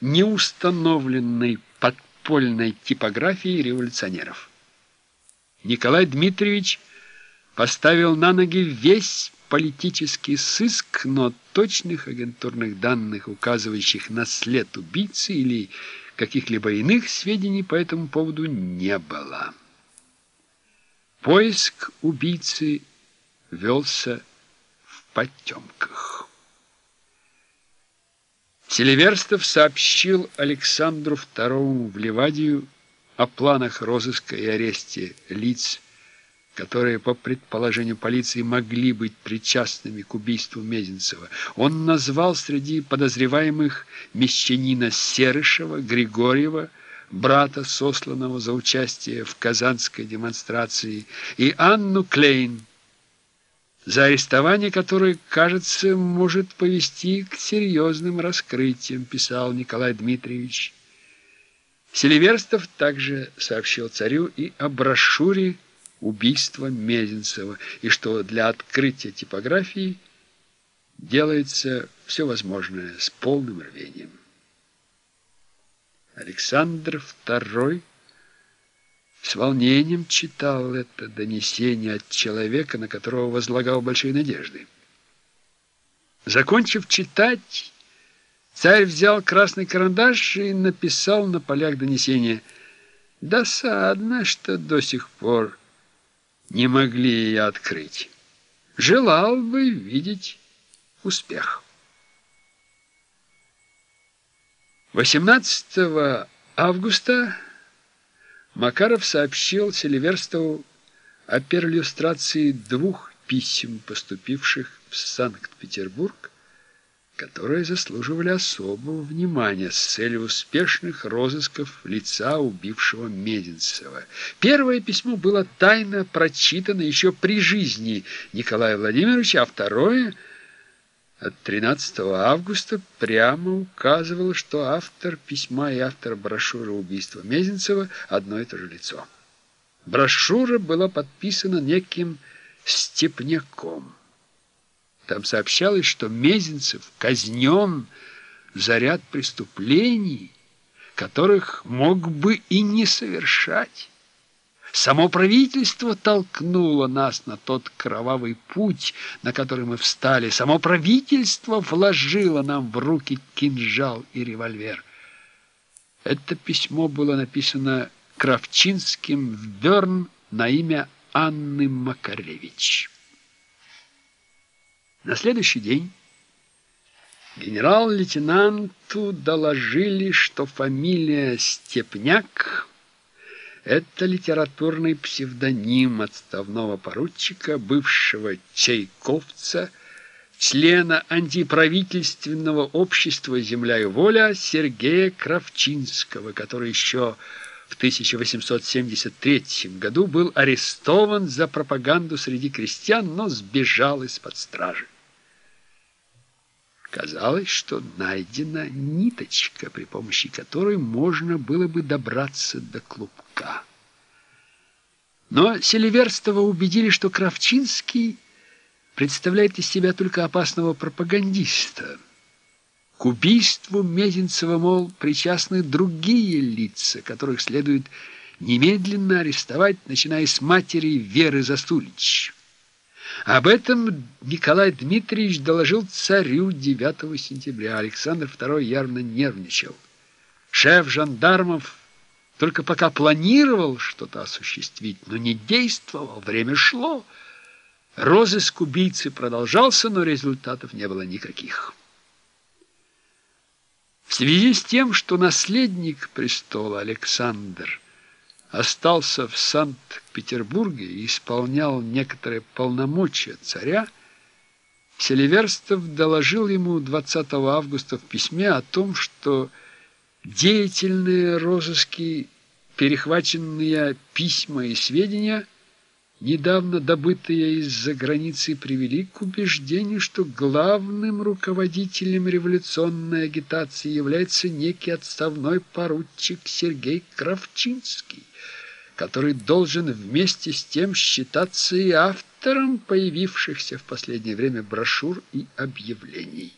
неустановленной подпольной типографии революционеров. Николай Дмитриевич поставил на ноги весь политический сыск, но точных агентурных данных, указывающих на след убийцы или каких-либо иных сведений по этому поводу не было. Поиск убийцы велся в потемках. Селиверстов сообщил Александру II в Ливадию о планах розыска и аресте лиц, которые, по предположению полиции, могли быть причастными к убийству Мезенцева. Он назвал среди подозреваемых мещанина Серышева, Григорьева, брата, сосланного за участие в казанской демонстрации, и Анну Клейн, за арестование которой, кажется, может повести к серьезным раскрытиям, писал Николай Дмитриевич. Селиверстов также сообщил царю и о брошюре убийства Мезенцева, и что для открытия типографии делается все возможное с полным рвением. Александр II с волнением читал это донесение от человека, на которого возлагал большие надежды. Закончив читать, царь взял красный карандаш и написал на полях донесения «Досадно, что до сих пор не могли ее открыть. Желал бы видеть успех». 18 августа Макаров сообщил Селиверстову о перлюстрации двух писем, поступивших в Санкт-Петербург, которые заслуживали особого внимания с целью успешных розысков лица убившего Мединцева. Первое письмо было тайно прочитано еще при жизни Николая Владимировича, а второе – от 13 августа прямо указывал, что автор письма и автор брошюры убийства Мезенцева одно и то же лицо. Брошюра была подписана неким Степняком. Там сообщалось, что Мезенцев казнен за ряд преступлений, которых мог бы и не совершать. Само правительство толкнуло нас на тот кровавый путь, на который мы встали. Само правительство вложило нам в руки кинжал и револьвер. Это письмо было написано Кравчинским в Берн на имя Анны Макаревич. На следующий день генерал-лейтенанту доложили, что фамилия Степняк это литературный псевдоним отставного поручика, бывшего чайковца, члена антиправительственного общества «Земля и воля» Сергея Кравчинского, который еще в 1873 году был арестован за пропаганду среди крестьян, но сбежал из-под стражи. Казалось, что найдена ниточка, при помощи которой можно было бы добраться до клубка. Но Селиверстова убедили, что Кравчинский представляет из себя только опасного пропагандиста. К убийству Мезенцева, мол, причастны другие лица, которых следует немедленно арестовать, начиная с матери Веры Засулич. Об этом Николай Дмитриевич доложил царю 9 сентября. Александр II явно нервничал. Шеф жандармов только пока планировал что-то осуществить, но не действовал, время шло. Розыск убийцы продолжался, но результатов не было никаких. В связи с тем, что наследник престола Александр остался в Санкт-Петербурге и исполнял некоторые полномочия царя, Селиверстов доложил ему 20 августа в письме о том, что деятельные розыски, перехваченные письма и сведения – недавно добытые из-за границы, привели к убеждению, что главным руководителем революционной агитации является некий отставной поручик Сергей Кравчинский, который должен вместе с тем считаться и автором появившихся в последнее время брошюр и объявлений.